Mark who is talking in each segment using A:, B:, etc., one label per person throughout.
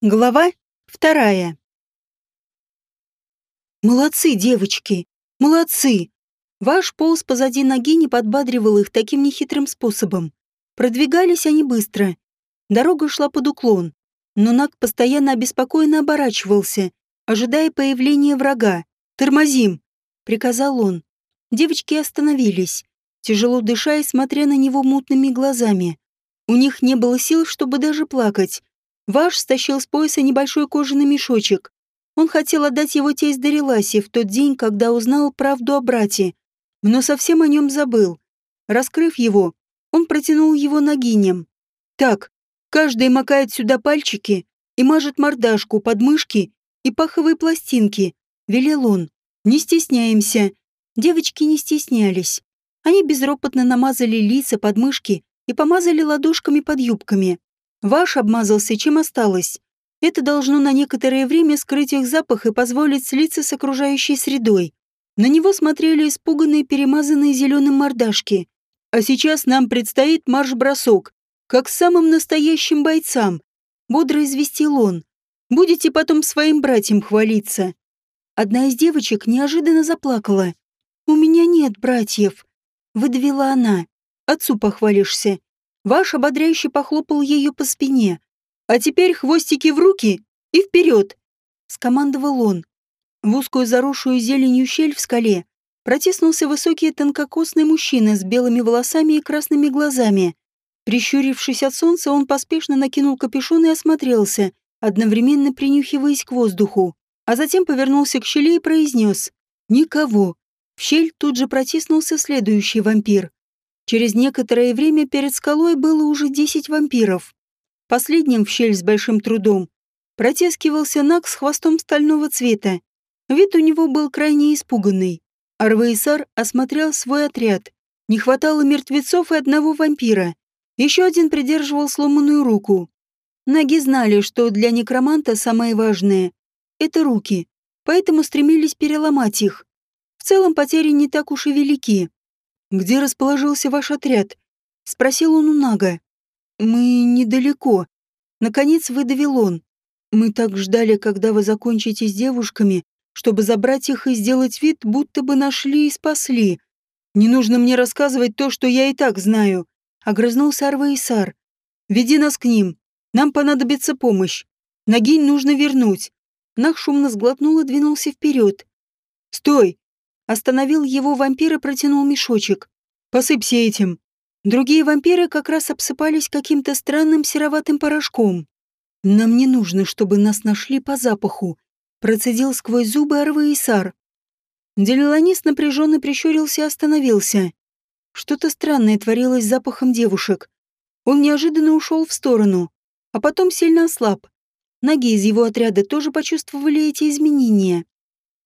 A: Глава вторая. «Молодцы, девочки! Молодцы!» Ваш полз позади ноги не подбадривал их таким нехитрым способом. Продвигались они быстро. Дорога шла под уклон, но Наг постоянно обеспокоенно оборачивался, ожидая появления врага. «Тормозим!» — приказал он. Девочки остановились, тяжело дыша и смотря на него мутными глазами. У них не было сил, чтобы даже плакать. Ваш стащил с пояса небольшой кожаный мешочек. Он хотел отдать его тесть Дариласе в тот день, когда узнал правду о брате, но совсем о нем забыл. Раскрыв его, он протянул его ногиням. «Так, каждый макает сюда пальчики и мажет мордашку, подмышки и паховые пластинки», — велел он. «Не стесняемся». Девочки не стеснялись. Они безропотно намазали лица, подмышки и помазали ладошками под юбками. Ваш обмазался, чем осталось. Это должно на некоторое время скрыть их запах и позволить слиться с окружающей средой. На него смотрели испуганные, перемазанные зеленым мордашки. А сейчас нам предстоит марш-бросок, как самым настоящим бойцам. Бодро известил он. Будете потом своим братьям хвалиться. Одна из девочек неожиданно заплакала. «У меня нет братьев», — выдавила она. «Отцу похвалишься. Ваш ободряюще похлопал ее по спине. «А теперь хвостики в руки и вперед!» — скомандовал он. В узкую заросшую зеленью щель в скале протиснулся высокий тонкокосный мужчина с белыми волосами и красными глазами. Прищурившись от солнца, он поспешно накинул капюшон и осмотрелся, одновременно принюхиваясь к воздуху, а затем повернулся к щели и произнес «Никого». В щель тут же протиснулся следующий вампир. Через некоторое время перед скалой было уже десять вампиров. Последним в щель с большим трудом протескивался Нак с хвостом стального цвета. Вид у него был крайне испуганный. Арвейсар осмотрел свой отряд. Не хватало мертвецов и одного вампира. Еще один придерживал сломанную руку. Наги знали, что для некроманта самое важное — это руки, поэтому стремились переломать их. В целом потери не так уж и велики. «Где расположился ваш отряд?» — спросил он у Нага. «Мы недалеко». Наконец выдавил он. «Мы так ждали, когда вы закончите с девушками, чтобы забрать их и сделать вид, будто бы нашли и спасли. Не нужно мне рассказывать то, что я и так знаю», — огрызнулся Арваисар. «Веди нас к ним. Нам понадобится помощь. Нагинь нужно вернуть». Наг шумно сглотнул и двинулся вперед. «Стой!» Остановил его вампир и протянул мешочек. «Посыпься этим». Другие вампиры как раз обсыпались каким-то странным сероватым порошком. «Нам не нужно, чтобы нас нашли по запаху», — процедил сквозь зубы Арвы Сар. Делиланис напряженно прищурился и остановился. Что-то странное творилось с запахом девушек. Он неожиданно ушел в сторону, а потом сильно ослаб. Ноги из его отряда тоже почувствовали эти изменения.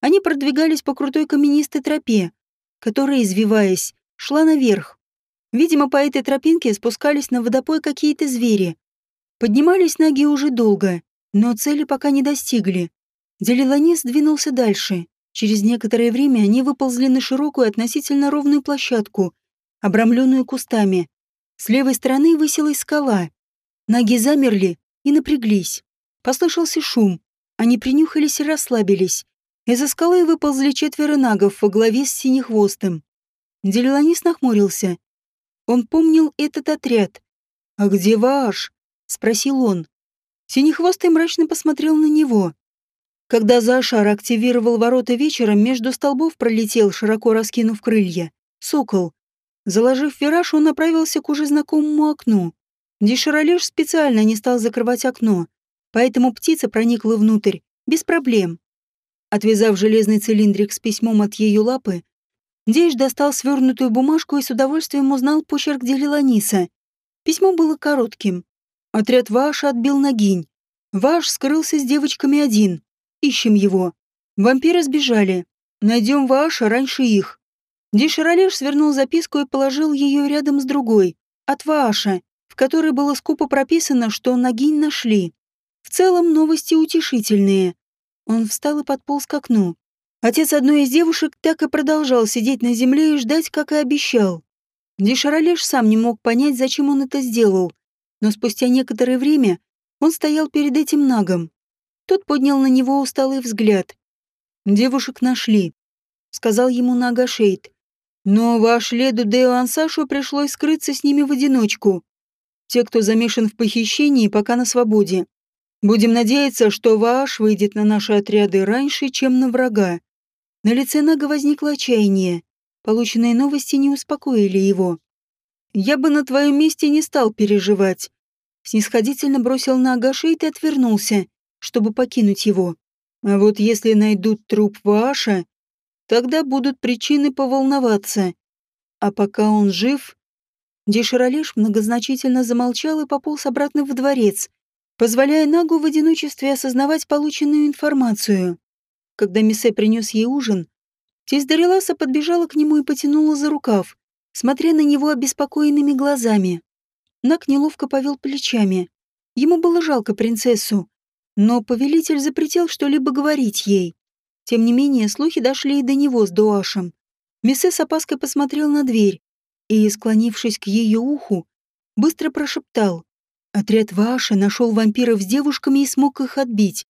A: Они продвигались по крутой каменистой тропе, которая, извиваясь, шла наверх. Видимо, по этой тропинке спускались на водопой какие-то звери. Поднимались ноги уже долго, но цели пока не достигли. Делиланис двинулся дальше. Через некоторое время они выползли на широкую относительно ровную площадку, обрамленную кустами. С левой стороны высилась скала. Ноги замерли и напряглись. Послышался шум. Они принюхались и расслабились. Из-за скалы выползли четверо нагов во главе с синехвостым. Делиланис нахмурился. Он помнил этот отряд. «А где ваш?» — спросил он. Синехвостый мрачно посмотрел на него. Когда Зашар активировал ворота вечером, между столбов пролетел, широко раскинув крылья, сокол. Заложив вираж, он направился к уже знакомому окну. Деширалеш специально не стал закрывать окно, поэтому птица проникла внутрь, без проблем. Отвязав железный цилиндрик с письмом от ее лапы, Дейш достал свернутую бумажку и с удовольствием узнал почерк Делиланиса. Письмо было коротким. Отряд Ваш отбил Нагинь. Ваш скрылся с девочками один. Ищем его. Вампиры сбежали. Найдем Ваша раньше их. Деширалеш свернул записку и положил ее рядом с другой, от Вааша, в которой было скупо прописано, что Нагинь нашли. В целом новости утешительные. Он встал и подполз к окну. Отец одной из девушек так и продолжал сидеть на земле и ждать, как и обещал. Дешаролеш сам не мог понять, зачем он это сделал, но спустя некоторое время Он стоял перед этим нагом. Тот поднял на него усталый взгляд. «Девушек нашли», — сказал ему Нага Шейд. «Но ваш Леду Део Ансашу пришлось скрыться с ними в одиночку. Те, кто замешан в похищении, пока на свободе. Будем надеяться, что Вааш выйдет на наши отряды раньше, чем на врага». На лице Нага возникло отчаяние. Полученные новости не успокоили его. «Я бы на твоем месте не стал переживать». Снисходительно бросил на Агашейт и отвернулся, чтобы покинуть его. А вот если найдут труп Ваша, тогда будут причины поволноваться. А пока он жив... Деширалеш многозначительно замолчал и пополз обратно в дворец, позволяя Нагу в одиночестве осознавать полученную информацию. Когда Миссе принес ей ужин, тесть Дариласа подбежала к нему и потянула за рукав, смотря на него обеспокоенными глазами. Наг неловко повел плечами. Ему было жалко принцессу, но повелитель запретил что-либо говорить ей. Тем не менее, слухи дошли и до него с Дуашем. Мессе с опаской посмотрел на дверь и, склонившись к ее уху, быстро прошептал. Отряд Ваша нашел вампиров с девушками и смог их отбить.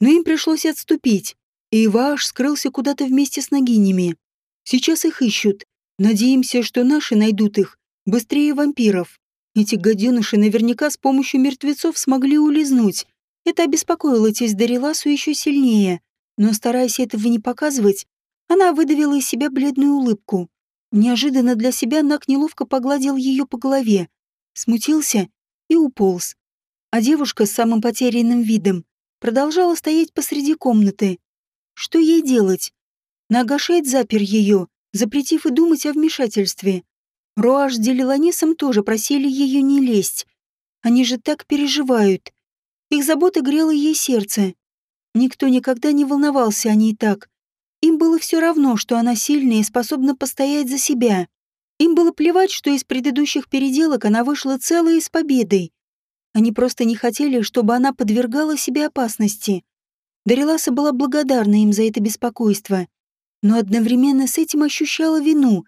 A: Но им пришлось отступить, и Ваш скрылся куда-то вместе с ногинями. Сейчас их ищут. Надеемся, что наши найдут их быстрее вампиров. Эти гаденыши наверняка с помощью мертвецов смогли улизнуть. Это обеспокоило тесть Дариласу еще сильнее, но, стараясь этого не показывать, она выдавила из себя бледную улыбку. Неожиданно для себя Нак неловко погладил ее по голове, смутился и уполз. А девушка с самым потерянным видом продолжала стоять посреди комнаты. Что ей делать? Нагашейд запер ее, запретив и думать о вмешательстве. Руаш с Делиланисом тоже просили ее не лезть. Они же так переживают. Их забота грела ей сердце. Никто никогда не волновался о ней так. Им было все равно, что она сильная и способна постоять за себя. Им было плевать, что из предыдущих переделок она вышла целой и с победой. Они просто не хотели, чтобы она подвергала себе опасности. Дариласа была благодарна им за это беспокойство, но одновременно с этим ощущала вину,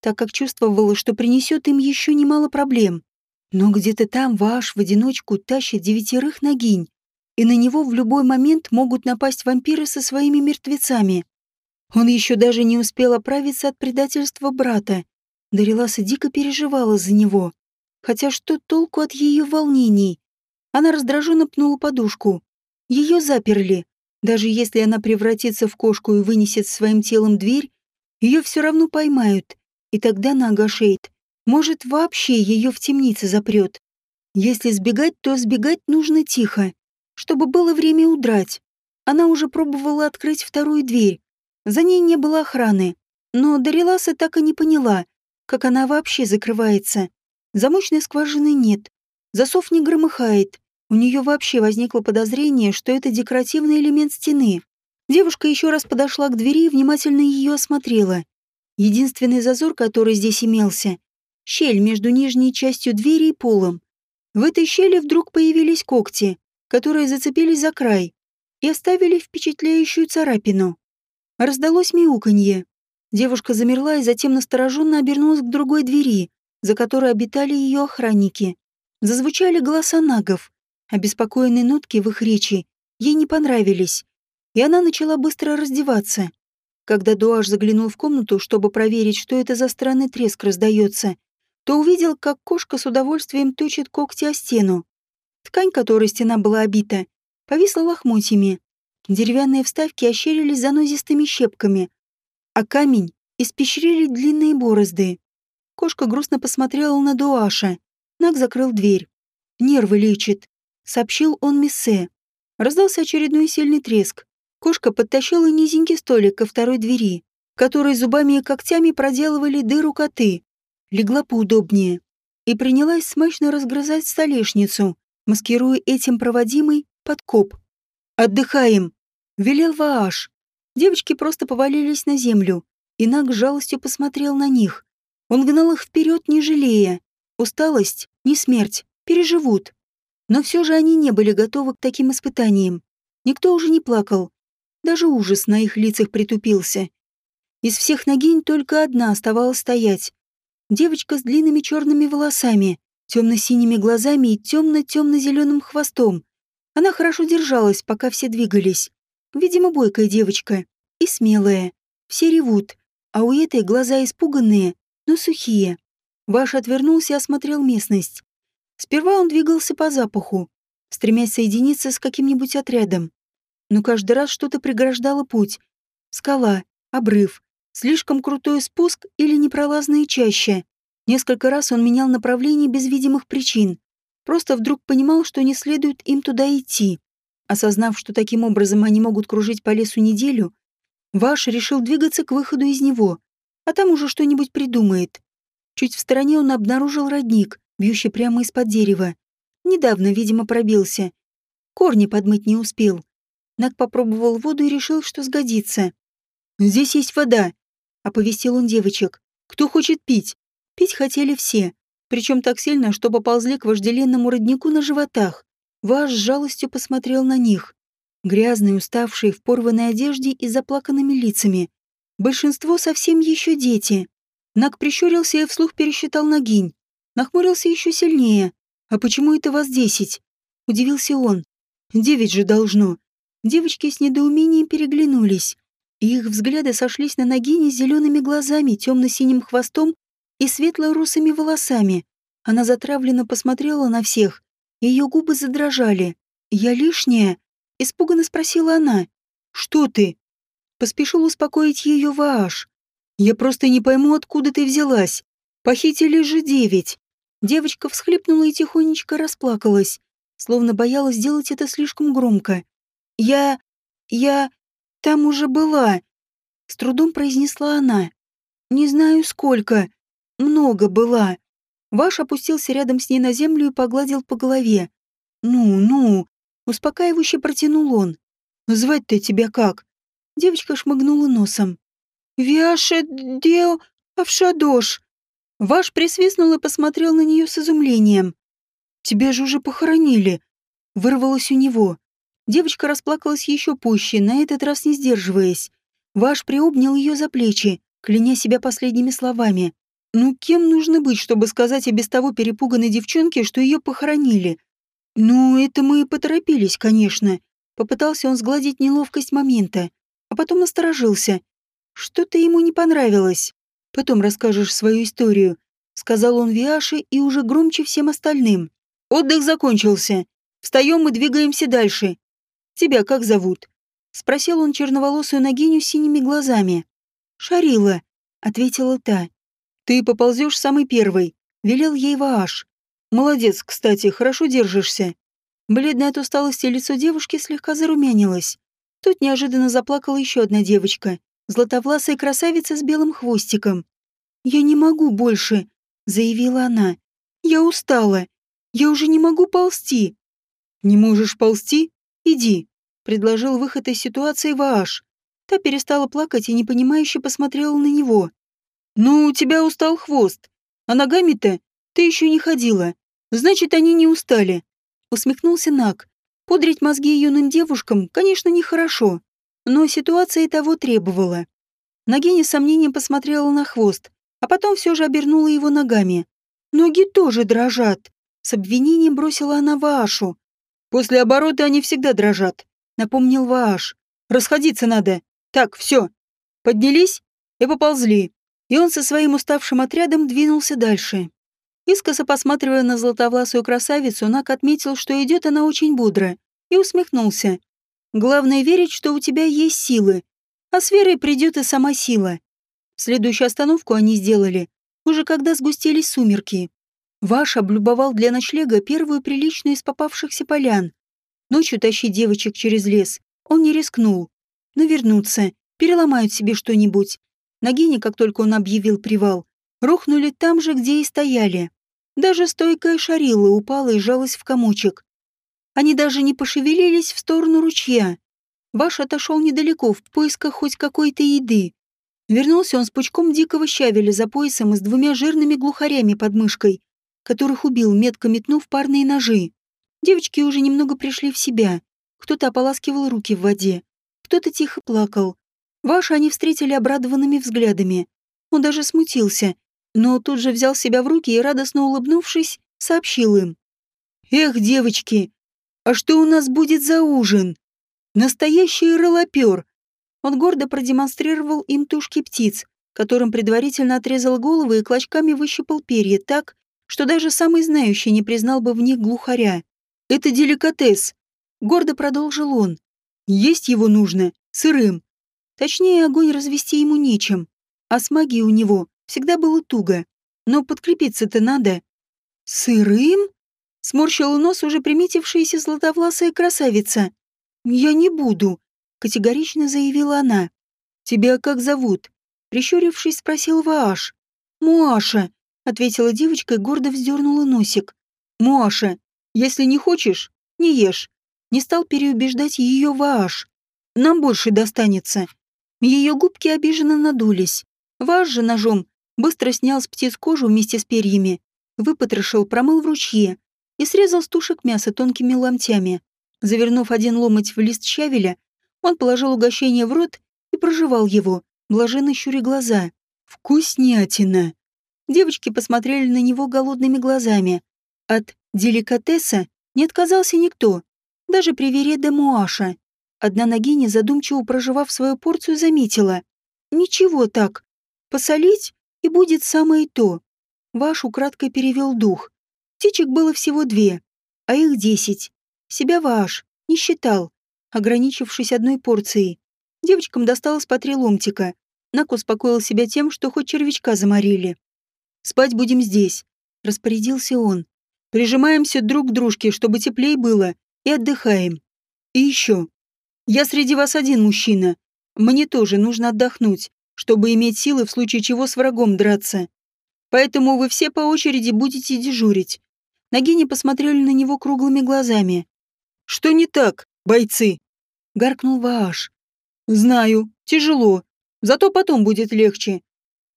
A: так как чувствовала, что принесет им еще немало проблем. Но где-то там Ваш в одиночку тащит девятерых ногинь, и на него в любой момент могут напасть вампиры со своими мертвецами. Он еще даже не успел оправиться от предательства брата. Дариласа дико переживала за него. Хотя что толку от ее волнений? Она раздраженно пнула подушку. Ее заперли. Даже если она превратится в кошку и вынесет своим телом дверь, ее все равно поймают. И тогда Нага Шейд может, вообще ее в темнице запрет. Если сбегать, то сбегать нужно тихо, чтобы было время удрать. Она уже пробовала открыть вторую дверь. За ней не было охраны. Но Дариласа так и не поняла, как она вообще закрывается. Замочной скважины нет. Засов не громыхает. У нее вообще возникло подозрение, что это декоративный элемент стены. Девушка еще раз подошла к двери и внимательно ее осмотрела. Единственный зазор, который здесь имелся, щель между нижней частью двери и полом. В этой щели вдруг появились когти, которые зацепились за край и оставили впечатляющую царапину. Раздалось мяуканье. Девушка замерла и затем настороженно обернулась к другой двери, за которой обитали ее охранники. Зазвучали голоса нагов. Обеспокоенные нотки в их речи ей не понравились, и она начала быстро раздеваться. Когда Дуаш заглянул в комнату, чтобы проверить, что это за странный треск раздается, то увидел, как кошка с удовольствием точит когти о стену. Ткань, которой стена была обита, повисла лохмотьями. Деревянные вставки ощерились занозистыми щепками, а камень испещрили длинные борозды. Кошка грустно посмотрела на Дуаша. Наг закрыл дверь. «Нервы лечит», — сообщил он Миссе. Раздался очередной сильный треск. Кошка подтащила низенький столик ко второй двери, который зубами и когтями проделывали дыру коты легла поудобнее и принялась смачно разгрызать столешницу, маскируя этим проводимый подкоп. «Отдыхаем!» — велел Вааш. Девочки просто повалились на землю, и Наг жалостью посмотрел на них. Он гнал их вперед, не жалея. Усталость, не смерть, переживут. Но все же они не были готовы к таким испытаниям. Никто уже не плакал. Даже ужас на их лицах притупился. Из всех ногинь только одна оставалась стоять, Девочка с длинными черными волосами, темно-синими глазами и темно-темно-зеленым хвостом, Она хорошо держалась, пока все двигались. Видимо, бойкая девочка. И смелая. Все ревут, а у этой глаза испуганные, но сухие. Ваш отвернулся и осмотрел местность. Сперва он двигался по запаху, стремясь соединиться с каким-нибудь отрядом. Но каждый раз что-то преграждало путь. Скала, обрыв, слишком крутой спуск или непролазная чаща. Несколько раз он менял направление без видимых причин. Просто вдруг понимал, что не следует им туда идти. Осознав, что таким образом они могут кружить по лесу неделю, Ваш решил двигаться к выходу из него, а там уже что-нибудь придумает. Чуть в стороне он обнаружил родник, бьющий прямо из-под дерева. Недавно, видимо, пробился. Корни подмыть не успел. Нак попробовал воду и решил, что сгодится. «Здесь есть вода», — оповестил он девочек. «Кто хочет пить?» Пить хотели все, причем так сильно, что поползли к вожделенному роднику на животах. Ваш с жалостью посмотрел на них. Грязные, уставшие, в порванной одежде и заплаканными лицами. Большинство совсем еще дети. Нак прищурился и вслух пересчитал ногинь. Нахмурился еще сильнее. «А почему это вас десять?» Удивился он. «Девять же должно». Девочки с недоумением переглянулись. И их взгляды сошлись на Нагине с зелеными глазами, темно-синим хвостом и светло-русыми волосами. Она затравленно посмотрела на всех. Ее губы задрожали. «Я лишняя?» — испуганно спросила она. «Что ты?» Поспешил успокоить ее Вааш. «Я просто не пойму, откуда ты взялась. Похитили же девять». Девочка всхлипнула и тихонечко расплакалась, словно боялась сделать это слишком громко. «Я... я... там уже была», — с трудом произнесла она. «Не знаю, сколько много была. Ваш опустился рядом с ней на землю и погладил по голове. «Ну, ну», — успокаивающе протянул он. «Звать-то тебя как?» Девочка шмыгнула носом. «Виаше део Авшадош». Ваш присвистнул и посмотрел на нее с изумлением. «Тебя же уже похоронили», — вырвалось у него. Девочка расплакалась еще пуще, на этот раз не сдерживаясь. Ваш приобнял ее за плечи, кляня себя последними словами. Ну, кем нужно быть, чтобы сказать о без того перепуганной девчонке, что ее похоронили? Ну, это мы и поторопились, конечно. Попытался он сгладить неловкость момента, а потом насторожился. Что-то ему не понравилось. Потом расскажешь свою историю, сказал он Виаше и уже громче всем остальным. Отдых закончился. Встаем и двигаемся дальше. Тебя как зовут? Спросил он черноволосую Нагиню синими глазами. Шарила, ответила та. «Ты поползешь самый первый», — велел ей Вааш. «Молодец, кстати, хорошо держишься». Бледное от усталости лицо девушки слегка зарумянилось. Тут неожиданно заплакала еще одна девочка, златовласая красавица с белым хвостиком. «Я не могу больше», — заявила она. «Я устала. Я уже не могу ползти». «Не можешь ползти? Иди», — предложил выход из ситуации Вааш. Та перестала плакать и непонимающе посмотрела на него. «Ну, у тебя устал хвост. А ногами-то ты еще не ходила. Значит, они не устали». Усмехнулся Нак. Пудрить мозги юным девушкам, конечно, нехорошо. Но ситуация того требовала. Нагиня с сомнением посмотрела на хвост, а потом все же обернула его ногами. Ноги тоже дрожат. С обвинением бросила она Ваашу. «После оборота они всегда дрожат», — напомнил Вааш. «Расходиться надо. Так, все. Поднялись и поползли и он со своим уставшим отрядом двинулся дальше. Искоса посматривая на золотовласую красавицу, Нак отметил, что идет она очень бодро, и усмехнулся. «Главное верить, что у тебя есть силы, а с верой придет и сама сила». Следующую остановку они сделали, уже когда сгустились сумерки. Ваш облюбовал для ночлега первую приличную из попавшихся полян. Ночью тащить девочек через лес он не рискнул. Навернуться, переломают себе что-нибудь. Нагини, как только он объявил привал, рухнули там же, где и стояли. Даже стойкая шарила упала и сжалась в комочек. Они даже не пошевелились в сторону ручья. Ваш отошел недалеко, в поисках хоть какой-то еды. Вернулся он с пучком дикого щавеля за поясом и с двумя жирными глухарями под мышкой, которых убил, метко метнув парные ножи. Девочки уже немного пришли в себя. Кто-то ополаскивал руки в воде, кто-то тихо плакал, Ваши они встретили обрадованными взглядами. Он даже смутился, но тут же взял себя в руки и, радостно улыбнувшись, сообщил им. «Эх, девочки, А что у нас будет за ужин? Настоящий ролопер. Он гордо продемонстрировал им тушки птиц, которым предварительно отрезал головы и клочками выщипал перья так, что даже самый знающий не признал бы в них глухаря. «Это деликатес», — гордо продолжил он. «Есть его нужно, сырым. Точнее, огонь развести ему нечем, а с магией у него всегда было туго. Но подкрепиться-то надо». «Сырым?» — сморщила нос уже приметившаяся златовласая красавица. «Я не буду», — категорично заявила она. «Тебя как зовут?» Прищурившись, спросил Вааш. «Муаша», — ответила девочка и гордо вздернула носик. «Муаша, если не хочешь, не ешь». Не стал переубеждать ее Вааш. «Нам больше достанется». Ее губки обиженно надулись. Вааш же ножом быстро снял с птиц кожу вместе с перьями, выпотрошил, промыл в ручье и срезал с тушек мясо тонкими ломтями. Завернув один ломоть в лист щавеля, он положил угощение в рот и прожевал его, блаженно щуря глаза. «Вкуснятина!» Девочки посмотрели на него голодными глазами. От деликатеса не отказался никто, даже привере де Муаша. Одна ногиня, задумчиво проживав свою порцию, заметила. «Ничего так. Посолить, и будет самое то». Ваш украдкой перевел дух. Птичек было всего две, а их десять. Себя Ваш не считал, ограничившись одной порцией. Девочкам досталось по три ломтика, Нак успокоил себя тем, что хоть червячка заморили. «Спать будем здесь», — распорядился он. «Прижимаемся друг к дружке, чтобы теплее было, и отдыхаем. И еще. Я среди вас один мужчина. Мне тоже нужно отдохнуть, чтобы иметь силы в случае чего с врагом драться. Поэтому вы все по очереди будете дежурить». Нагини посмотрели на него круглыми глазами. «Что не так, бойцы?» — гаркнул Вааш. «Знаю, тяжело, Зато потом будет легче.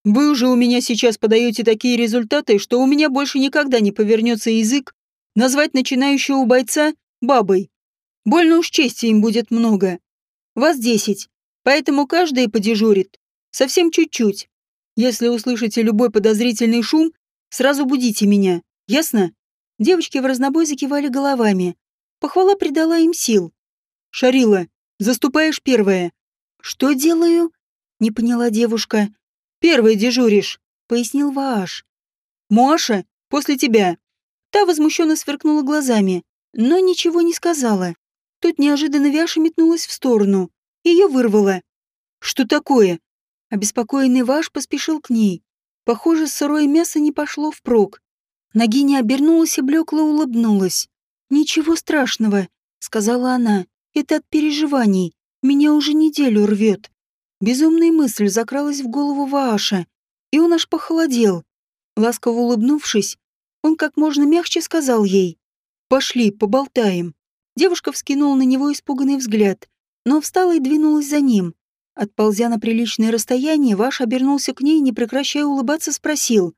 A: Вы уже у меня сейчас подаете такие результаты, что у меня больше никогда не повернется язык назвать начинающего бойца бабой. Больно уж чести им будет много. Вас десять, поэтому каждый подежурит. Совсем чуть-чуть. Если услышите любой подозрительный шум, сразу будите меня. Ясно? Девочки в разнобой закивали головами. Похвала придала им сил. Шарила, заступаешь первая. Что делаю? Не поняла девушка. «Первый дежуришь», — пояснил Вааш. «Моаша, после тебя». Та возмущенно сверкнула глазами, но ничего не сказала. Тут неожиданно Вяша метнулась в сторону. Ее вырвало. «Что такое?» Обеспокоенный Ваш поспешил к ней. Похоже, сырое мясо не пошло впрок. Нагиня обернулась и блекло улыбнулась. «Ничего страшного», — сказала она. «Это от переживаний. Меня уже неделю рвет». Безумная мысль закралась в голову Вааша, и он аж похолодел. Ласково улыбнувшись, он как можно мягче сказал ей «Пошли, поболтаем». Девушка вскинула на него испуганный взгляд, но встала и двинулась за ним. Отползя на приличное расстояние, Ваш обернулся к ней, не прекращая улыбаться, спросил.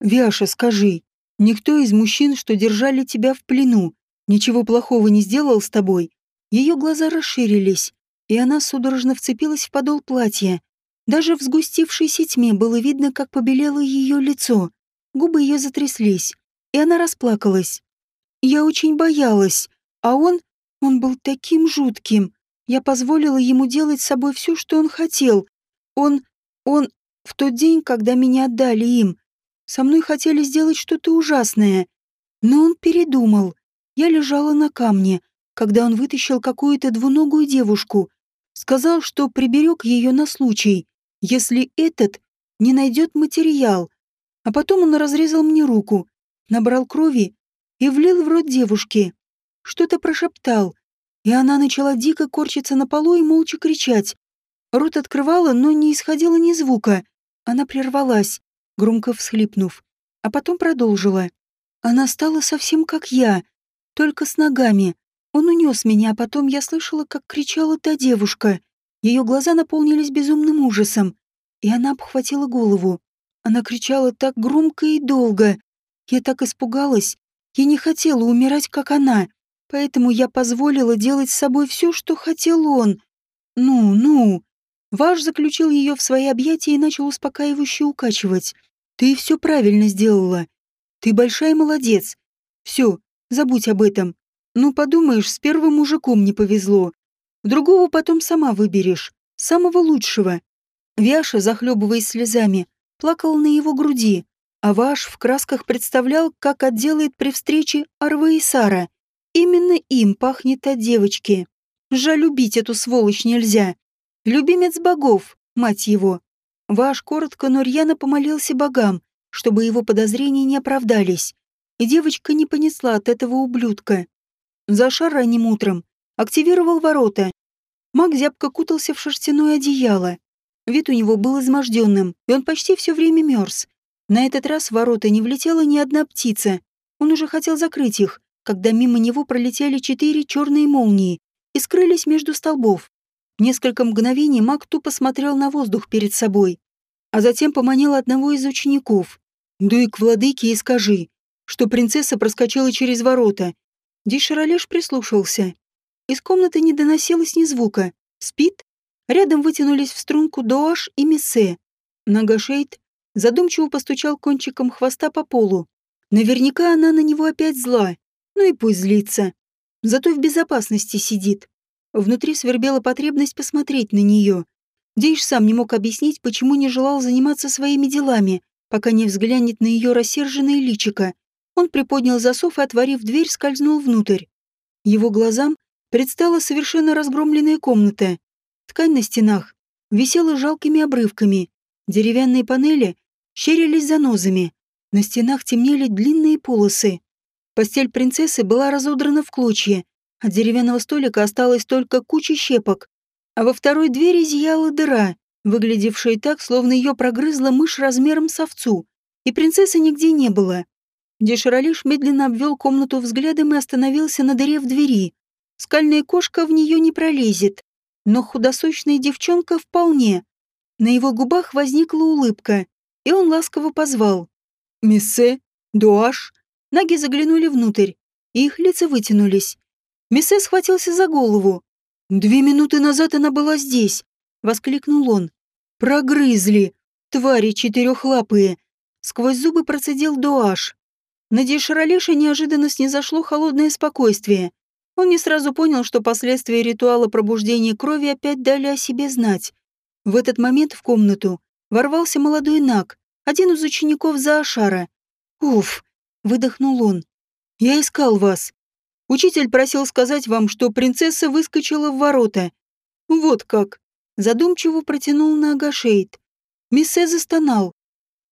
A: «Вяша, скажи, никто из мужчин, что держали тебя в плену, ничего плохого не сделал с тобой?» Ее глаза расширились и она судорожно вцепилась в подол платья. Даже в сгустившейся тьме было видно, как побелело ее лицо. Губы ее затряслись, и она расплакалась. Я очень боялась, а он... Он был таким жутким. Я позволила ему делать с собой все, что он хотел. Он... Он... В тот день, когда меня отдали им, со мной хотели сделать что-то ужасное. Но он передумал. Я лежала на камне, когда он вытащил какую-то двуногую девушку, Сказал, что приберег ее на случай, если этот не найдет материал. А потом он разрезал мне руку, набрал крови и влил в рот девушки. Что-то прошептал, и она начала дико корчиться на полу и молча кричать. Рот открывала, но не исходило ни звука. Она прервалась, громко всхлипнув, а потом продолжила. Она стала совсем как я, только с ногами, он унес меня, а потом я слышала, как кричала та девушка. Ее глаза наполнились безумным ужасом, и она обхватила голову. Она кричала так громко и долго. Я так испугалась. Я не хотела умирать, как она. Поэтому я позволила делать с собой все, что хотел он. Ну, ну. Ваш заключил ее в свои объятия и начал успокаивающе укачивать. Ты все правильно сделала. Ты большая молодец. Все, забудь об этом. Ну, подумаешь, с первым мужиком не повезло. Другого потом сама выберешь. Самого лучшего. Вяша, захлебываясь слезами, плакал на его груди, а Ваш в красках представлял, как отделает при встрече Арва и Сара. Именно им пахнет от девочки. Жаль, любить эту сволочь нельзя. Любимец богов, мать его. Ваш коротко, но помолился богам, чтобы его подозрения не оправдались. И девочка не понесла от этого ублюдка. Зашар ранним утром активировал ворота. Маг зябко кутался в шерстяное одеяло. Вид у него был изможденным, и он почти все время мерз. На этот раз в ворота не влетела ни одна птица. Он уже хотел закрыть их, когда мимо него пролетели четыре черные молнии и скрылись между столбов. Несколько мгновений маг тупо смотрел на воздух перед собой, а затем поманил одного из учеников. «Дуй к владыке и скажи, что принцесса проскочила через ворота». Дишаролеш прислушался. Из комнаты не доносилось ни звука. Спит? Рядом вытянулись в струнку Доаш и Миссе. Нагашейд задумчиво постучал кончиком хвоста по полу. Наверняка она на него опять зла. Ну и пусть злится. Зато в безопасности сидит. Внутри свербела потребность посмотреть на нее. Дейш сам не мог объяснить, почему не желал заниматься своими делами, пока не взглянет на ее рассерженное личико. Он приподнял засов и, отворив дверь, скользнул внутрь. Его глазам предстала совершенно разгромленная комната. Ткань на стенах висела жалкими обрывками. Деревянные панели щерились занозами. На стенах темнели длинные полосы. Постель принцессы была разодрана в клочья. От деревянного столика осталась только куча щепок. А во второй двери зияла дыра, выглядевшая так, словно ее прогрызла мышь размером с овцу. И принцессы нигде не было. Деширалиш медленно обвел комнату взглядом и остановился на дыре в двери. Скальная кошка в нее не пролезет, но худосочная девчонка вполне. На его губах возникла улыбка, и он ласково позвал. «Миссе, Дуаш». Наги заглянули внутрь, и их лица вытянулись. Миссе схватился за голову. «Две минуты назад она была здесь», — воскликнул он. «Прогрызли! Твари четырехлапые!» Сквозь зубы процедил Дуаш. На Деширалиша неожиданно снизошло холодное спокойствие. Он не сразу понял, что последствия ритуала пробуждения крови опять дали о себе знать. В этот момент в комнату ворвался молодой Наг, один из учеников Заашара. «Уф!» — выдохнул он. «Я искал вас. Учитель просил сказать вам, что принцесса выскочила в ворота. Вот как!» Задумчиво протянул Нагашейд. Миссе застонал.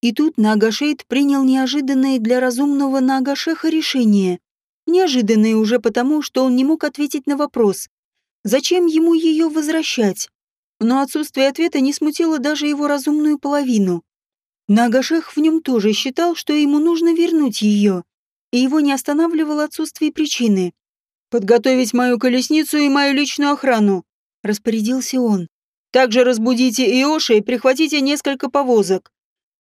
A: И тут Нагашейд принял неожиданное для разумного Нагашеха решение. Неожиданное уже потому, что он не мог ответить на вопрос. Зачем ему ее возвращать? Но отсутствие ответа не смутило даже его разумную половину. Нагашех в нем тоже считал, что ему нужно вернуть ее, и его не останавливало отсутствие причины. «Подготовить мою колесницу и мою личную охрану», — распорядился он. «Также разбудите Иоши и прихватите несколько повозок.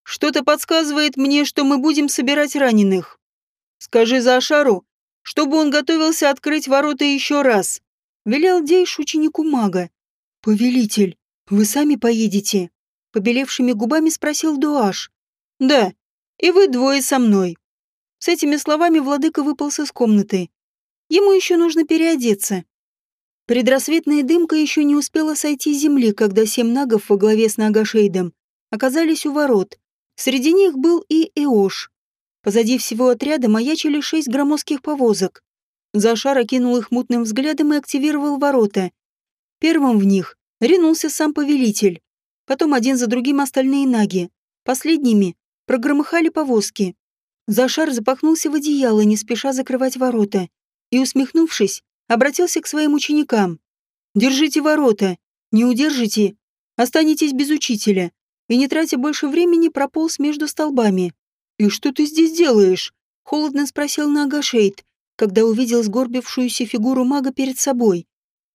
A: Что-то подсказывает мне, что мы будем собирать раненых. Скажи за Ашару, чтобы он готовился открыть ворота еще раз», — велел Дейш ученику мага. «Повелитель, вы сами поедете?» Побелевшими губами спросил Дуаш. «Да, и вы двое со мной». С этими словами владыка выполз из комнаты. Ему еще нужно переодеться. Предрассветная дымка еще не успела сойти с земли, когда семь нагов во главе с Нагашейдом оказались у ворот. Среди них был и Эош. Позади всего отряда маячили шесть громоздких повозок. Зашар окинул их мутным взглядом и активировал ворота. Первым в них ринулся сам повелитель. Потом один за другим остальные наги. Последними прогромыхали повозки. Зашар запахнулся в одеяло, не спеша закрывать ворота. И, усмехнувшись, обратился к своим ученикам. «Держите ворота. Не удержите. Останетесь без учителя». И, не тратя больше времени, прополз между столбами. «И что ты здесь делаешь?» — холодно спросил Нагашейд, когда увидел сгорбившуюся фигуру мага перед собой.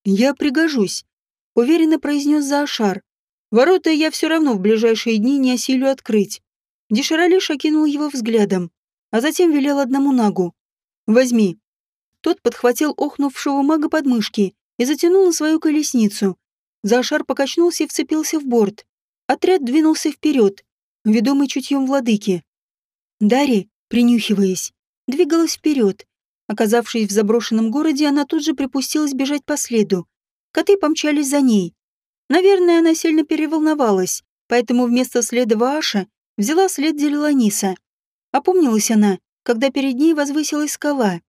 A: «Я пригожусь», — уверенно произнес Заашар, Ворота я все равно в ближайшие дни не осилю открыть. Деширалиш окинул его взглядом, а затем велел одному нагу. «Возьми». Тот подхватил охнувшего мага под мышки и затянул на свою колесницу. Зашар покачнулся и вцепился в борт. Отряд двинулся вперед, ведомый чутьем владыки. Дари, принюхиваясь, двигалась вперед. Оказавшись в заброшенном городе, она тут же припустилась бежать по следу. Коты помчались за ней. Наверное, она сильно переволновалась, поэтому вместо следа Вааша взяла след Делиланиса. Опомнилась она, когда перед ней возвысилась скала.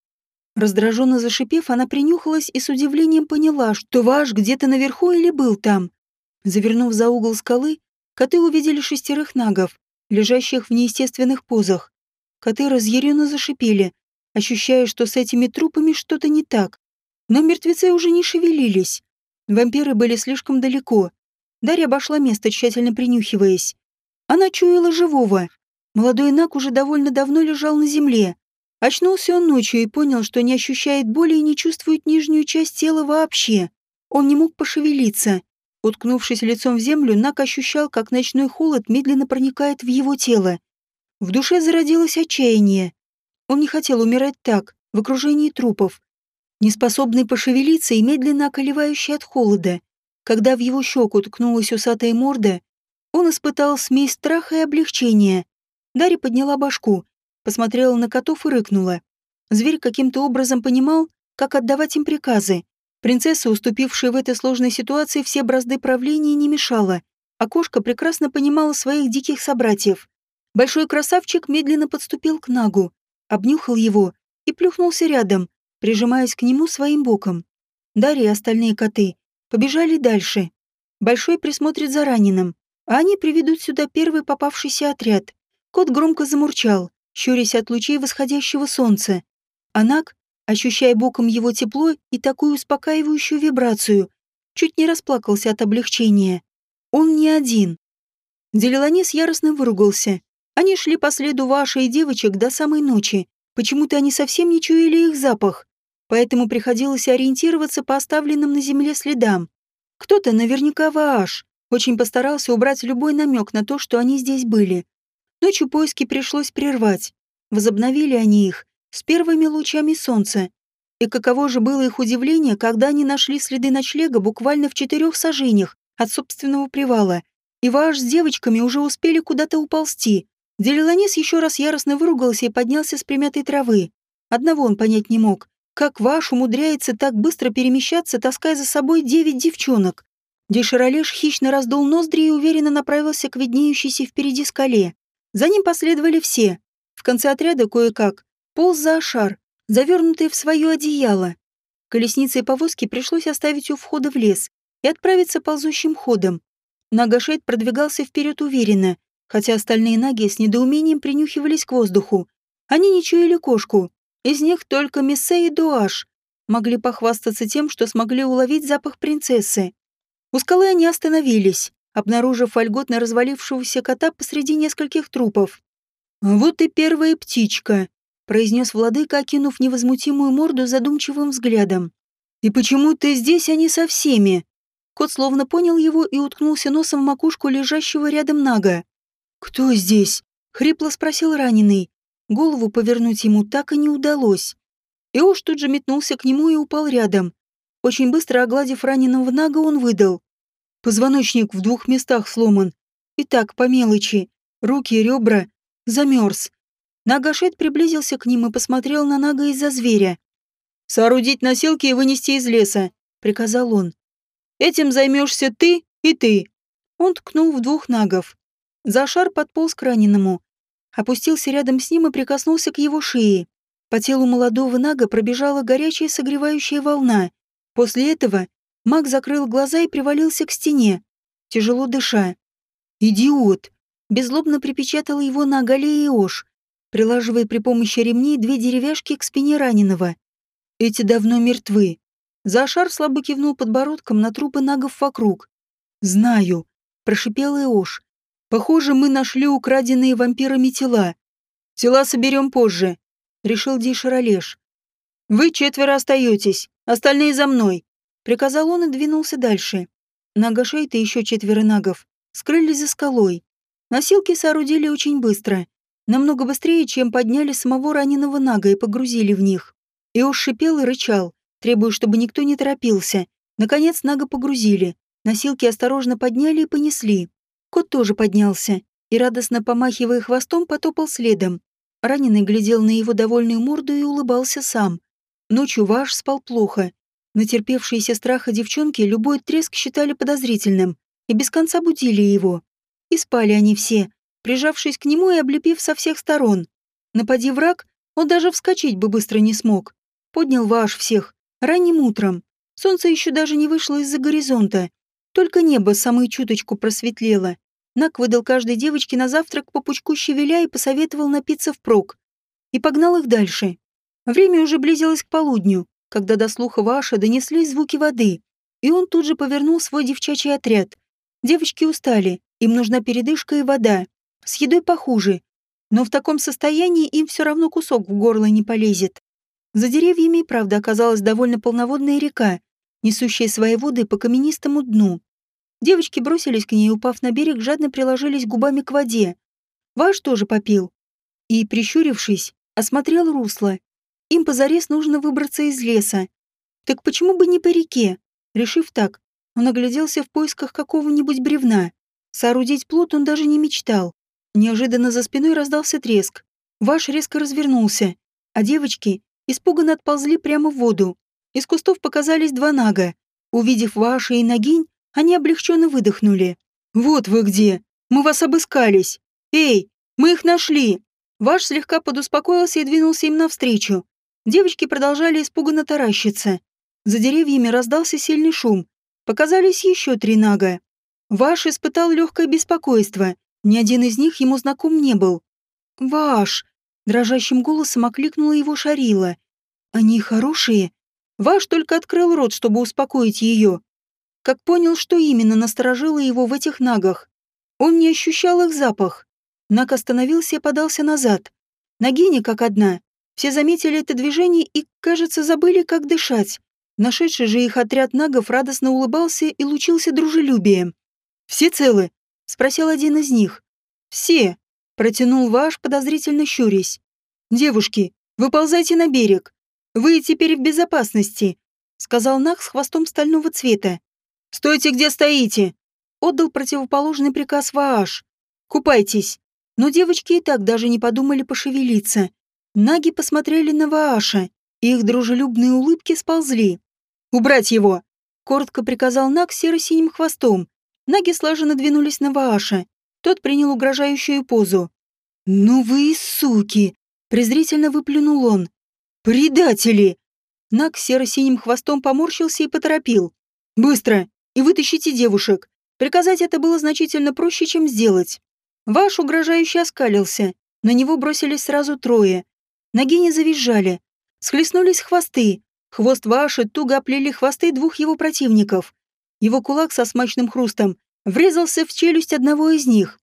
A: Раздраженно зашипев, она принюхалась и с удивлением поняла, что Ваш где-то наверху или был там. Завернув за угол скалы, коты увидели шестерых нагов, лежащих в неестественных позах. Коты разъяренно зашипели, ощущая, что с этими трупами что-то не так. Но мертвецы уже не шевелились. Вампиры были слишком далеко. Дарья обошла место, тщательно принюхиваясь. Она чуяла живого. Молодой Нак уже довольно давно лежал на земле, Очнулся он ночью и понял, что не ощущает боли и не чувствует нижнюю часть тела вообще. Он не мог пошевелиться. Уткнувшись лицом в землю, Нак ощущал, как ночной холод медленно проникает в его тело. В душе зародилось отчаяние. Он не хотел умирать так, в окружении трупов. Неспособный пошевелиться и медленно околевающий от холода. Когда в его щеку уткнулась усатая морда, он испытал смесь страха и облегчения. Дарья подняла башку посмотрела на котов и рыкнула. Зверь каким-то образом понимал, как отдавать им приказы. Принцесса, уступившая в этой сложной ситуации все бразды правления, не мешала, а кошка прекрасно понимала своих диких собратьев. Большой красавчик медленно подступил к Нагу, обнюхал его и плюхнулся рядом, прижимаясь к нему своим боком. Дарья и остальные коты побежали дальше. Большой присмотрит за раненым, а они приведут сюда первый попавшийся отряд. Кот громко замурчал, щурясь от лучей восходящего солнца. Анак, ощущая боком его тепло и такую успокаивающую вибрацию, чуть не расплакался от облегчения. Он не один. Делиланис яростно выругался. Они шли по следу вашей девочек до самой ночи. Почему-то они совсем не чуяли их запах, поэтому приходилось ориентироваться по оставленным на земле следам. Кто-то, наверняка Вааш, очень постарался убрать любой намек на то, что они здесь были. Ночью поиски пришлось прервать. Возобновили они их с первыми лучами солнца. И каково же было их удивление, когда они нашли следы ночлега буквально в четырех сажениях от собственного привала. И Вааш с девочками уже успели куда-то уползти. Делиланис еще раз яростно выругался и поднялся с примятой травы. Одного он понять не мог. Как Ваш умудряется так быстро перемещаться, таская за собой девять девчонок? Деширалеш хищно раздул ноздри и уверенно направился к виднеющейся впереди скале. За ним последовали все. В конце отряда кое-как полз за шар, завернутый в свое одеяло. Колесницы и повозки пришлось оставить у входа в лес и отправиться ползущим ходом. Нагашейд продвигался вперед уверенно, хотя остальные наги с недоумением принюхивались к воздуху. Они не чуяли кошку. Из них только Мессе и Дуаш могли похвастаться тем, что смогли уловить запах принцессы. У скалы они остановились обнаружив вольготно развалившегося кота посреди нескольких трупов. «Вот и первая птичка», — произнес владыка, окинув невозмутимую морду задумчивым взглядом. «И почему ты здесь, а не со всеми?» Кот словно понял его и уткнулся носом в макушку лежащего рядом Нага. «Кто здесь?» — хрипло спросил раненый. Голову повернуть ему так и не удалось. И уж тут же метнулся к нему и упал рядом. Очень быстро огладив раненого Нага, он выдал. Позвоночник в двух местах сломан. И так, по мелочи. Руки, ребра. Замерз. Нагашет приблизился к ним и посмотрел на Нага из-за зверя. «Соорудить носилки и вынести из леса», — приказал он. «Этим займешься ты и ты». Он ткнул в двух нагов. Зашар подполз к раненому. Опустился рядом с ним и прикоснулся к его шее. По телу молодого нага пробежала горячая согревающая волна. После этого Маг закрыл глаза и привалился к стене, тяжело дыша. «Идиот!» Безлобно припечатал его на оголе Иош, прилаживая при помощи ремней две деревяшки к спине раненого. «Эти давно мертвы». Зашар слабо кивнул подбородком на трупы нагов вокруг. «Знаю», — прошипел Иош. «Похоже, мы нашли украденные вампирами тела. Тела соберем позже», — решил Дейшаролеш. «Вы четверо остаетесь, остальные за мной. Приказал он и двинулся дальше. Нагашейт и еще четверо нагов скрылись за скалой. Носилки соорудили очень быстро. Намного быстрее, чем подняли самого раненого нага и погрузили в них. И уж шипел и рычал, требуя, чтобы никто не торопился. Наконец нага погрузили. Носилки осторожно подняли и понесли. Кот тоже поднялся и, радостно помахивая хвостом, потопал следом. Раненый глядел на его довольную морду и улыбался сам. Ночью Ваш спал плохо. Натерпевшиеся страха девчонки любой треск считали подозрительным и без конца будили его. И спали они все, прижавшись к нему и облепив со всех сторон. Напади враг, он даже вскочить бы быстро не смог. Поднял Ваш всех, ранним утром. Солнце еще даже не вышло из-за горизонта. Только небо самую чуточку просветлело. Нак выдал каждой девочке на завтрак по пучку щавеля и посоветовал напиться впрок. И погнал их дальше. Время уже близилось к полудню, когда до слуха Ваша донеслись звуки воды, и он тут же повернул свой девчачий отряд. Девочки устали, им нужна передышка и вода. С едой похуже. Но в таком состоянии им все равно кусок в горло не полезет. За деревьями правда оказалась довольно полноводная река, несущая свои воды по каменистому дну. Девочки бросились к ней, упав на берег, жадно приложились губами к воде. Ваш тоже попил. И, прищурившись, осмотрел русло. Им позарез нужно выбраться из леса. Так почему бы не по реке? Решив так, он огляделся в поисках какого-нибудь бревна. Соорудить плот он даже не мечтал. Неожиданно за спиной раздался треск. Ваш резко развернулся, а девочки испуганно отползли прямо в воду. Из кустов показались два нага. Увидев Ваша и Нагинь, они облегченно выдохнули. «Вот вы где! Мы вас обыскались! Эй, мы их нашли!» Ваш слегка подуспокоился и двинулся им навстречу. Девочки продолжали испуганно таращиться. За деревьями раздался сильный шум. Показались еще три нага. Ваш испытал легкое беспокойство. Ни один из них ему знаком не был. «Ваш!» — дрожащим голосом окликнула его Шарила. «Они хорошие?» Ваш только открыл рот, чтобы успокоить ее. Как понял, что именно насторожило его в этих нагах. Он не ощущал их запах. Наг остановился и подался назад. Ноги как одна. Все заметили это движение и, кажется, забыли, как дышать. Нашедший же их отряд нагов радостно улыбался и лучился дружелюбием. «Все целы?» — спросил один из них. «Все», — протянул Ваш, подозрительно щурясь. «Девушки, выползайте на берег. «Вы теперь в безопасности», — сказал Нах с хвостом стального цвета. «Стойте, где стоите!» — отдал противоположный приказ Вааш. «Купайтесь». Но девочки и так даже не подумали пошевелиться. Наги посмотрели на Вааша, и их дружелюбные улыбки сползли. «Убрать его!» — коротко приказал Наг серо-синим хвостом. Наги слаженно двинулись на Вааша. Тот принял угрожающую позу. «Ну вы и суки!» — презрительно выплюнул он. «Предатели!» Нак серо-синим хвостом поморщился и поторопил. «Быстро! И вытащите девушек!» Приказать это было значительно проще, чем сделать. Ваш угрожающе оскалился. На него бросились сразу трое. Ноги не завизжали. Схлестнулись хвосты. Хвост Ваши туго оплели хвосты двух его противников. Его кулак со смачным хрустом врезался в челюсть одного из них.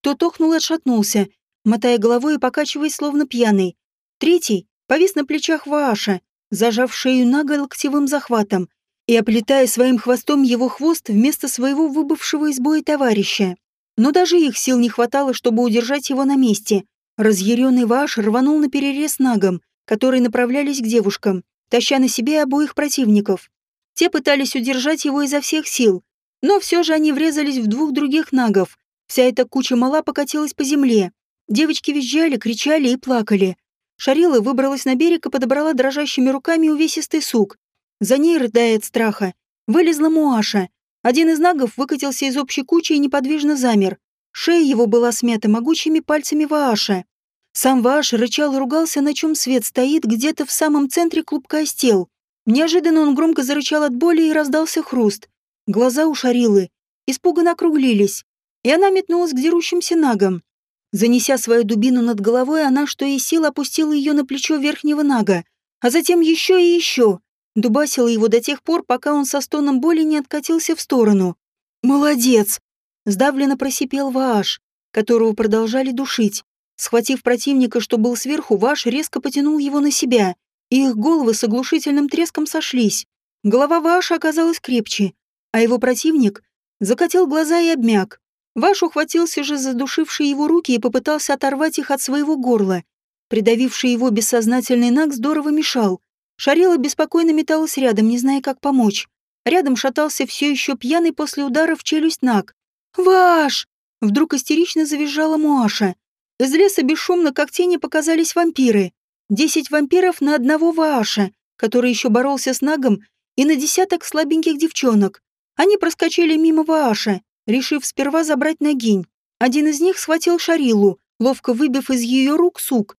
A: Тот охнул и отшатнулся, мотая головой и покачиваясь, словно пьяный. Третий повис на плечах Вааша, зажав шею Нага локтевым захватом и оплетая своим хвостом его хвост вместо своего выбывшего из боя товарища. Но даже их сил не хватало, чтобы удержать его на месте. Разъяренный Вааш рванул на перерез Нагам, которые направлялись к девушкам, таща на себе обоих противников. Те пытались удержать его изо всех сил, но все же они врезались в двух других Нагов. Вся эта куча мала покатилась по земле. Девочки визжали, кричали и плакали. Шарила выбралась на берег и подобрала дрожащими руками увесистый сук. За ней, рыдая от страха, вылезла Муаша. Один из нагов выкатился из общей кучи и неподвижно замер. Шея его была смята могучими пальцами Вааша. Сам Вааш рычал и ругался, на чем свет стоит, где-то в самом центре клубка стел. Неожиданно он громко зарычал от боли и раздался хруст. Глаза у Шарилы испуганно округлились, и она метнулась к дерущимся нагам. Занеся свою дубину над головой, она, что и сил, опустила ее на плечо верхнего нага, а затем еще и еще. Дубасила его до тех пор, пока он со стоном боли не откатился в сторону. «Молодец!» — сдавленно просипел Вааш, которого продолжали душить. Схватив противника, что был сверху, Вааш резко потянул его на себя, и их головы с оглушительным треском сошлись. Голова Вааша оказалась крепче, а его противник закатил глаза и обмяк. Ваш ухватился же за душившие его руки и попытался оторвать их от своего горла. Придавивший его бессознательный наг здорово мешал. Шарила беспокойно металась рядом, не зная, как помочь. Рядом шатался все еще пьяный после удара в челюсть наг. «Ваш!» Вдруг истерично завизжала Муаша. Из леса бесшумно, как тени, показались вампиры. Десять вампиров на одного Вааша. который еще боролся с Нагом, и на десяток слабеньких девчонок. Они проскочили мимо Вааша, решив сперва забрать Нагинь. Один из них схватил Шарилу, ловко выбив из ее рук сук.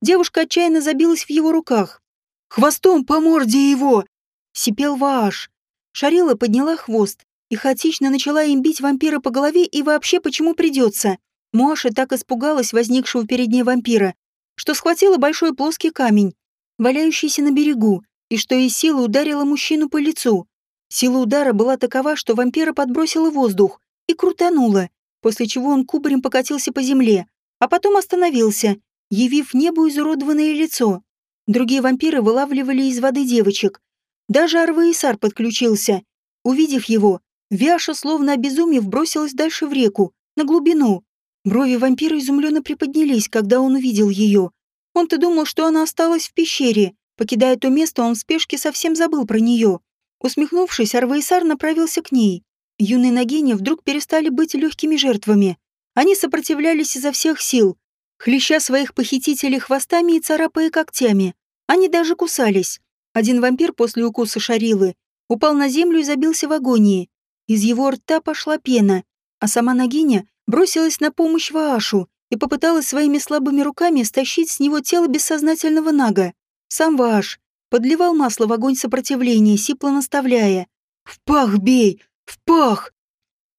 A: Девушка отчаянно забилась в его руках. «Хвостом по морде его!» — сипел Вааш. Шарила подняла хвост и хаотично начала им бить вампира по голове и вообще почему придется. Муаша так испугалась возникшего перед ней вампира, что схватила большой плоский камень, валяющийся на берегу, и что из силы ударила мужчину по лицу. Сила удара была такова, что вампира подбросила воздух и крутанула, после чего он кубарем покатился по земле, а потом остановился, явив небу изуродованное лицо. Другие вампиры вылавливали из воды девочек. Даже Арваисар подключился. Увидев его, Вяша, словно обезумев, бросилась дальше в реку, на глубину. Брови вампира изумленно приподнялись, когда он увидел ее. Он-то думал, что она осталась в пещере. Покидая то место, он в спешке совсем забыл про нее. Усмехнувшись, Арвейсар направился к ней. Юные Нагини вдруг перестали быть легкими жертвами. Они сопротивлялись изо всех сил, хлеща своих похитителей хвостами и царапая когтями. Они даже кусались. Один вампир после укуса Шарилы упал на землю и забился в агонии. Из его рта пошла пена, а сама Нагиня бросилась на помощь Ваашу и попыталась своими слабыми руками стащить с него тело бессознательного Нага. Сам Вааш подливал масло в огонь сопротивления, сипло наставляя. «В пах бей! В пах!»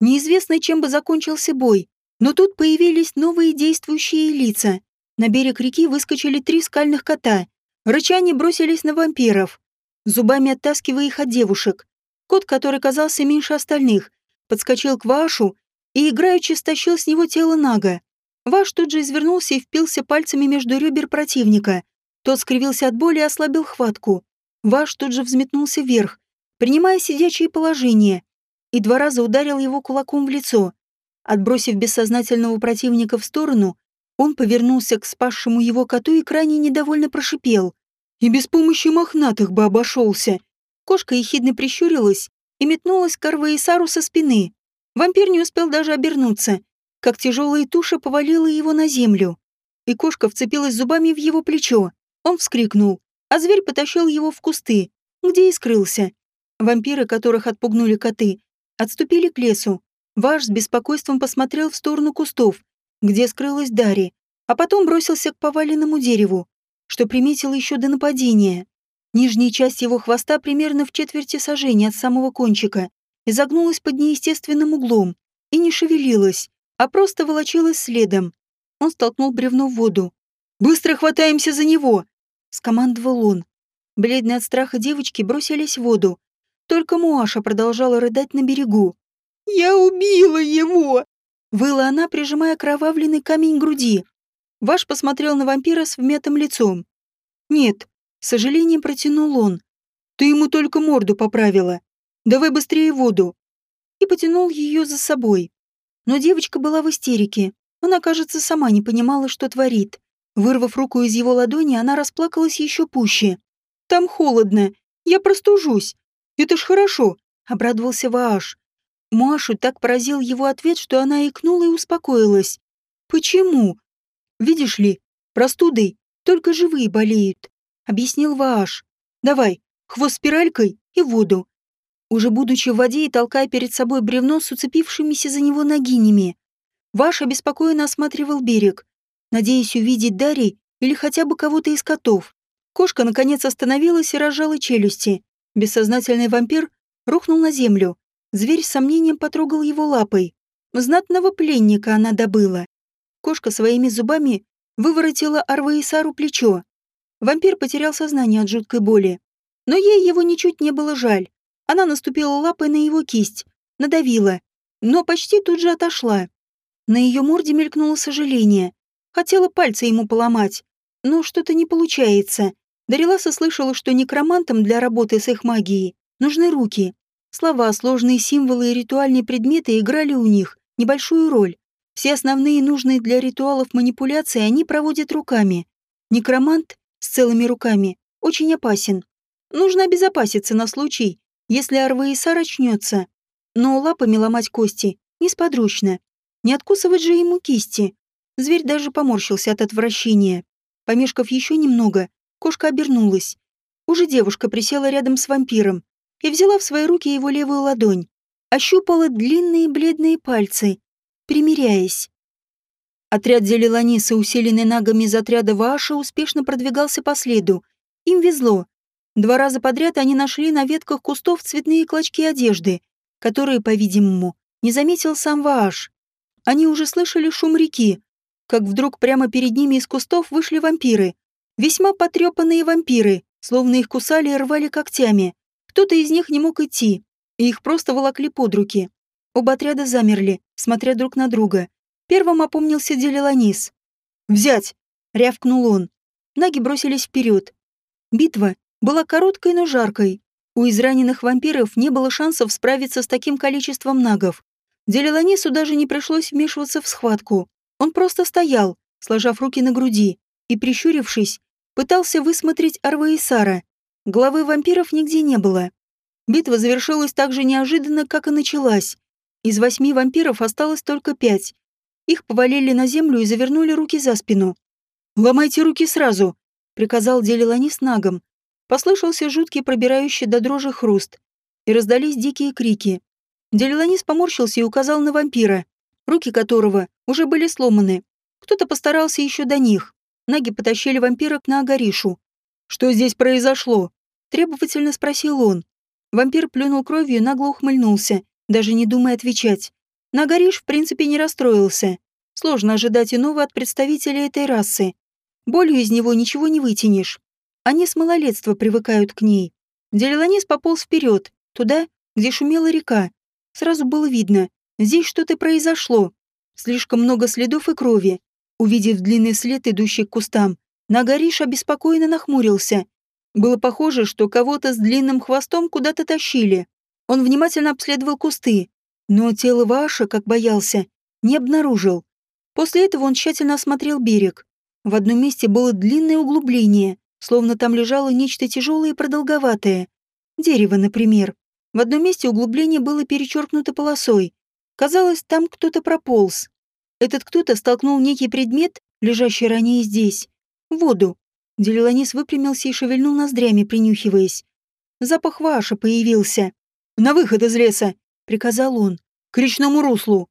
A: Неизвестно, чем бы закончился бой, но тут появились новые действующие лица. На берег реки выскочили три скальных кота. Рычане бросились на вампиров, зубами оттаскивая их от девушек. Кот, который казался меньше остальных, подскочил к Вашу и играючи стащил с него тело Нага. Ваш тут же извернулся и впился пальцами между ребер противника. Тот скривился от боли и ослабил хватку. Ваш тут же взметнулся вверх, принимая сидячее положение, и два раза ударил его кулаком в лицо. Отбросив бессознательного противника в сторону, он повернулся к спасшему его коту и крайне недовольно прошипел. «И без помощи мохнатых бы обошелся!» Кошка ехидно прищурилась и метнулась к Арваисару со спины. Вампир не успел даже обернуться, как тяжелая туша повалила его на землю. И кошка вцепилась зубами в его плечо. Он вскрикнул, а зверь потащил его в кусты, где и скрылся. Вампиры, которых отпугнули коты, отступили к лесу. Ваш с беспокойством посмотрел в сторону кустов, где скрылась Дари, а потом бросился к поваленному дереву, что приметил еще до нападения. Нижняя часть его хвоста примерно в четверти сажения от самого кончика изогнулась под неестественным углом и не шевелилась, а просто волочилась следом. Он столкнул бревно в воду. «Быстро хватаемся за него!» — скомандовал он. Бледные от страха девочки бросились в воду. Только Муаша продолжала рыдать на берегу. «Я убила его!» — выла она, прижимая кровавленный камень к груди. Ваш посмотрел на вампира с вмятым лицом. «Нет», — сожалением протянул он. «Ты ему только морду поправила. Давай быстрее воду!» И потянул ее за собой. Но девочка была в истерике. Она, кажется, сама не понимала, что творит. Вырвав руку из его ладони, она расплакалась еще пуще. «Там холодно. Я простужусь. Это ж хорошо», — обрадовался Вааш. Машу так поразил его ответ, что она икнула и успокоилась. «Почему?» «Видишь ли, простудой только живые болеют», — объяснил Вааш. «Давай, хвост спиралькой и воду уже будучи в воде и толкая перед собой бревно с уцепившимися за него ногинями. Ваш обеспокоенно осматривал берег, надеясь увидеть Дарий или хотя бы кого-то из котов. Кошка, наконец, остановилась и разжала челюсти. Бессознательный вампир рухнул на землю. Зверь с сомнением потрогал его лапой. Знатного пленника она добыла. Кошка своими зубами выворотила Арваисару плечо. Вампир потерял сознание от жуткой боли. Но ей его ничуть не было жаль. Она наступила лапой на его кисть, надавила, но почти тут же отошла. На ее морде мелькнуло сожаление. Хотела пальцы ему поломать, но что-то не получается. Дариласа слышала, что некромантам для работы с их магией нужны руки. Слова, сложные символы и ритуальные предметы играли у них небольшую роль. Все основные нужные для ритуалов манипуляции они проводят руками. Некромант с целыми руками очень опасен. Нужно обезопаситься на случай, если Арваисар очнется. Но лапами ломать кости несподручно. Не откусывать же ему кисти. Зверь даже поморщился от отвращения. Помешкав еще немного, кошка обернулась. Уже девушка присела рядом с вампиром и взяла в свои руки его левую ладонь. Ощупала длинные бледные пальцы, примиряясь. Отряд Зелеланиса, усиленный нагами из отряда Ваша, успешно продвигался по следу. Им везло. Два раза подряд они нашли на ветках кустов цветные клочки одежды, которые, по-видимому, не заметил сам Вааш. Они уже слышали шум реки, как вдруг прямо перед ними из кустов вышли вампиры. Весьма потрепанные вампиры, словно их кусали и рвали когтями. Кто-то из них не мог идти, и их просто волокли под руки. Оба отряда замерли, смотря друг на друга. Первым опомнился Делиланис. «Взять!» — рявкнул он. Наги бросились вперед. Битва была короткой, но жаркой. У израненных вампиров не было шансов справиться с таким количеством нагов. Делиланису даже не пришлось вмешиваться в схватку. Он просто стоял, сложав руки на груди, и, прищурившись, пытался высмотреть Арваисара. Главы вампиров нигде не было. Битва завершилась так же неожиданно, как и началась. Из восьми вампиров осталось только пять. Их повалили на землю и завернули руки за спину. «Ломайте руки сразу!» — приказал Делилани с нагом. Послышался жуткий пробирающий до дрожи хруст, и раздались дикие крики. Делиланис поморщился и указал на вампира, руки которого уже были сломаны. Кто-то постарался еще до них. Наги потащили вампира к Наагаришу. «Что здесь произошло?» — требовательно спросил он. Вампир плюнул кровью и нагло ухмыльнулся, даже не думая отвечать. Нагариш, в принципе, не расстроился. Сложно ожидать иного от представителей этой расы. Болью из него ничего не вытянешь. Они с малолетства привыкают к ней. Делиланис пополз вперед, туда, где шумела река. Сразу было видно, здесь что-то произошло. Слишком много следов и крови. Увидев длинный след, идущий к кустам, Нагариш обеспокоенно нахмурился. Было похоже, что кого-то с длинным хвостом куда-то тащили. Он внимательно обследовал кусты, но тело Ваша, как боялся, не обнаружил. После этого он тщательно осмотрел берег. В одном месте было длинное углубление, словно там лежало нечто тяжелое и продолговатое. Дерево, например. В одном месте углубление было перечеркнуто полосой. Казалось, там кто-то прополз. Этот кто-то столкнул некий предмет, лежащий ранее здесь, в воду. Делиланис выпрямился и шевельнул ноздрями, принюхиваясь. Запах ваша появился. «На выход из леса!» — приказал он. «К речному руслу!»